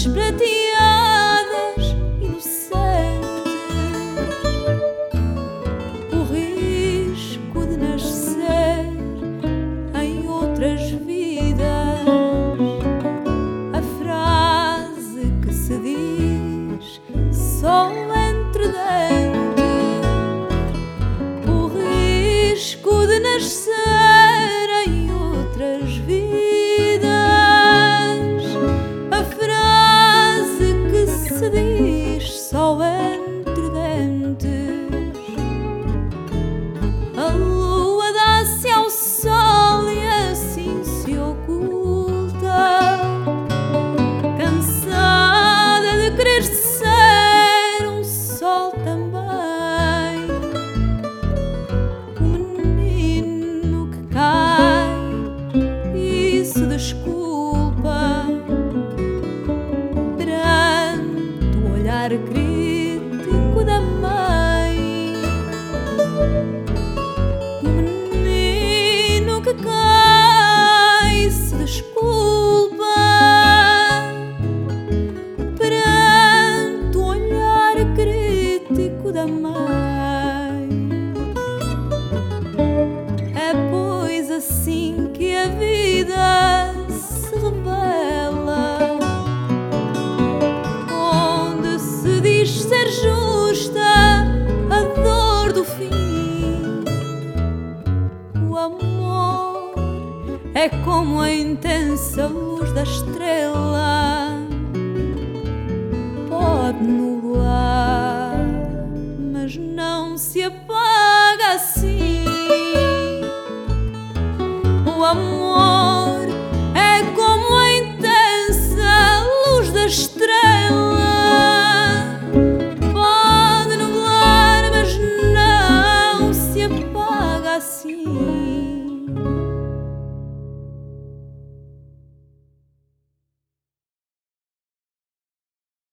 luzes prateadas, inocentes, o risco de nascer em outras vidas, a frase que se diz só. desculpa perante o olhar crítico. É como a intensa luz da estrela, pode nublar, mas não se apaga assim. O amor